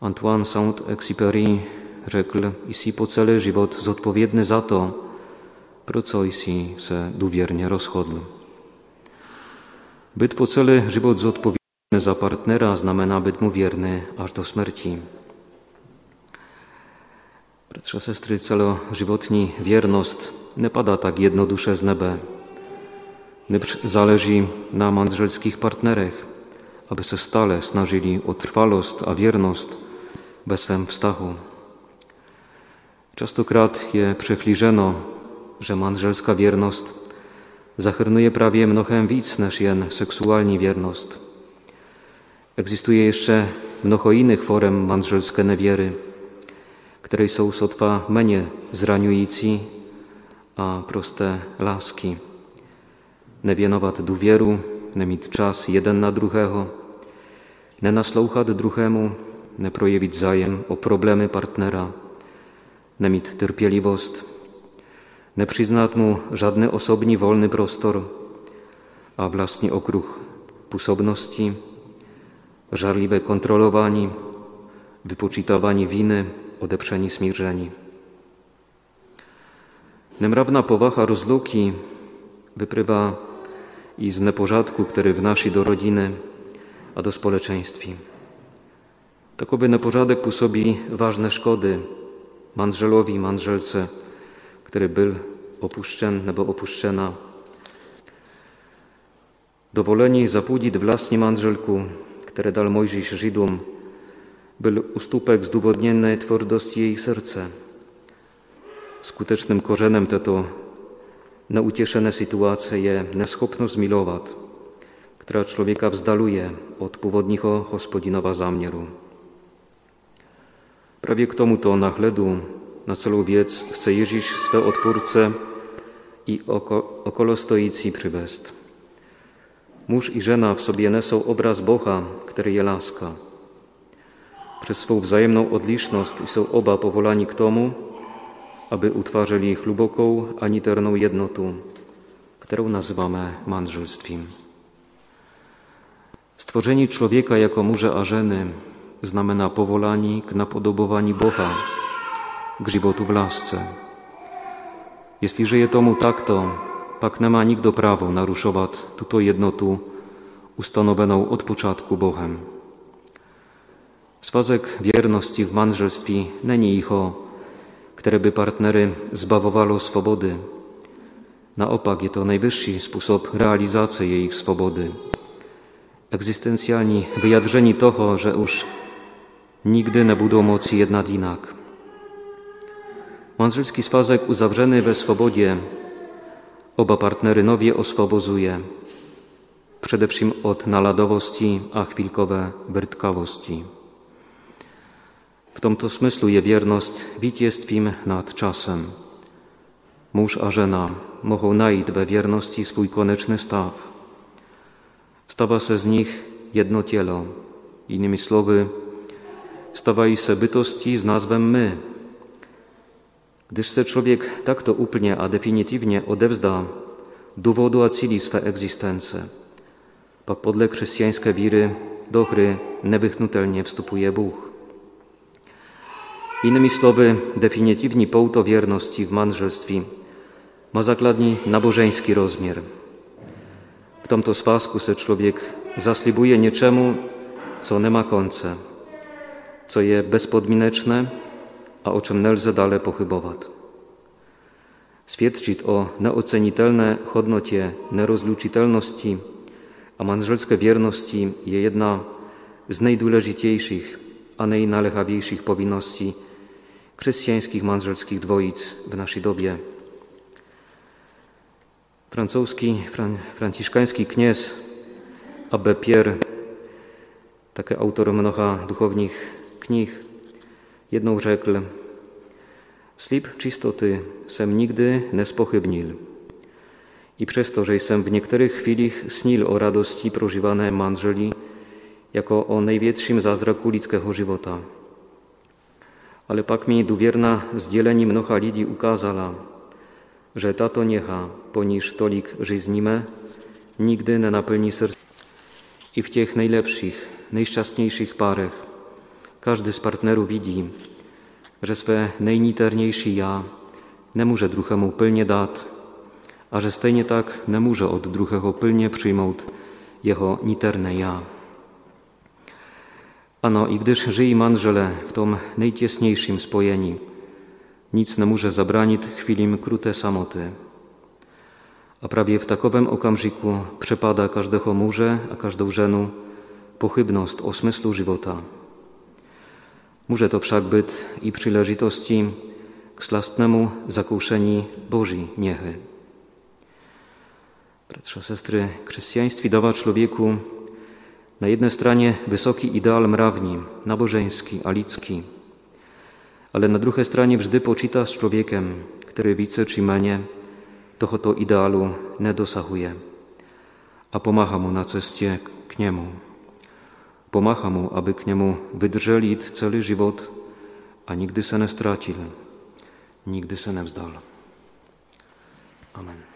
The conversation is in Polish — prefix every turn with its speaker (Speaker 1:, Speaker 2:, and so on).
Speaker 1: Antoine Saint-Exupéry řekl, jsi po celý život zodpovědný za to, pro co jsi se důvěrně rozhodl. Byt po celý život zodpovědný za partnera znamená být mu věrny až do smrti. Bratře, sestry, celoživotní věrnost nepada tak jednoduše z nebe. Záleží na manželských partnerech, aby se stále snažili o trvalost a věrnost ve svém vztahu. Častokrát je přehlíženo, że manželská wierność zachrnuje prawie mnohem víc než jen seksuální wiernost. Existuje jeszcze mnoho innych forem manželské neviery, które są sotwa méně zraňující a prosté lásky. Nevěnovat důvěru, nemít czas jeden na druhého, nenaslouchat druhému, neprojevit zájem o problémy partnera, nemít trpělivost, nepřiznat mu žádný osobní volný prostor. A vlastní okruh působnosti, żarliwe kontrolowanie, wypoczytowanie winy, odeprzenie smierzeni. Nemravna powacha rozluki wyprywa i z nepořádku, który wnosi do rodziny, a do społeczeństwa. Takowy nepořádek působí ważne szkody manżelowi i manżelce, który był opuszczony nebo opuszczona. Dowoleni zapudzić własnie manżelku, które dal Mojżisz Żydom, był ustupek zdowodniennej twardości jej serca. Skutecznym korzenem tego neucieszone sytuacje je neschopność milować, która człowieka wzdaluje od původního hospodinowa zamieru. Prawie k tomuto nachledu na celou věc chce Ježíš své odpůrce i oko, okolo stojící přivést. Muž i žena v sobě nesou obraz Boha, který je láska. Przez swą wzajemną odliczność są oba povolani k tomu, aby utwarzali hluboką, aniterną jednotu, którą nazywamy mężczyzstwem. Stworzenie człowieka jako murze a żeny znamena povolani k napodobowaniu Boha, k životu v lásce. Jestliže je tomu takto, pak nemá nikdo právo narušovat tuto jednotu ustanovenou od počátku Bohem. Swazek wierności w mężelstwie není icho, które by partnery zbawowało swobody. Naopak je to najwyższy sposób realizacji jej swobody. Egzystencjalni wyjadrzeni toho, że już nigdy nie będą mocy jednak inak. Mężczyzki swazek uzawrzeny we swobodzie oba partnery nowie oswobozuje, przede wszystkim od naladowości a chwilkowe brytkawości. W tomto smyslu je wierność witjestwim nad czasem. Mąż a żena mogą najść we wierności swój konieczny staw. Stawa se z nich jedno cielo, innymi słowy, stawaj se bytosti z nazwem my, gdyż se człowiek tak to upnie, a definitywnie odewzda dowodu acili swe egzystencje, pak podle chrześcijańskiej wiry do gry newychnutelnie wstupuje Bóg. Innymi słowy, definitywni połto wierności w mężelstwie ma zakladni nabożeński rozmiar. W tomto swasku se człowiek zaslibuje niczemu, co nie ma końca, co je bezpodmineczne, a o czym nelze dalej pochybować. Świadczy o neocenitelne hodnocie nerozlučitelnosti a manželské wierności je jedna z najdůležitějších a najnalechawiejszych powinności chrześcijańskich manżelskich dwoic w naszej dobie. Francuski, fran, franciszkański kniez Abbe Pierre, taki autor mnoha duchownych knih, jedną rzekł Slip čistoty jsem nigdy nespochybnil. I przez to, że jsem w niektórych chwilach snil o radości prożywane manżeli jako o największym zazraku ludzkiego żywota. Ale pak mi dowierna zdzieleni mnoha lidzi ukazala, że tato niecha, poniż tolik żyznime, nigdy nie napełni serca. I w tych najlepszych, najszczęśliwszych parach Każdy z partnerów widí, že své nejniternější já nemůže druhému plně dát a že stejně tak nemůže od druhého plně přijmout jeho niterné já. Ano, i gdyż żyje manżele w tom najciesniejszym spojeni, nic nie może zabranić chwilim krute samoty. A prawie w takowym okamžiku przepada każdego murze, a każdą żenu pochybność o smyslu żywota. Może to wszak być i przyleżytości k slastnemu zakouszeni Bożej niechy. Bratrze, sestry, chrześcijaństwo dawa człowieku na jednej stronie wysoki ideal mrawni, nabożeński, alicki, ale na drugiej stronie wżdy poczyta z człowiekiem, który wice czy menie, toho idealu nie dosahuje, a pomacha mu na cestie k niemu. Pomacha mu, aby k niemu wydrżeli cały żywot, a nigdy se nie stracił, nigdy se nie wzdal. Amen.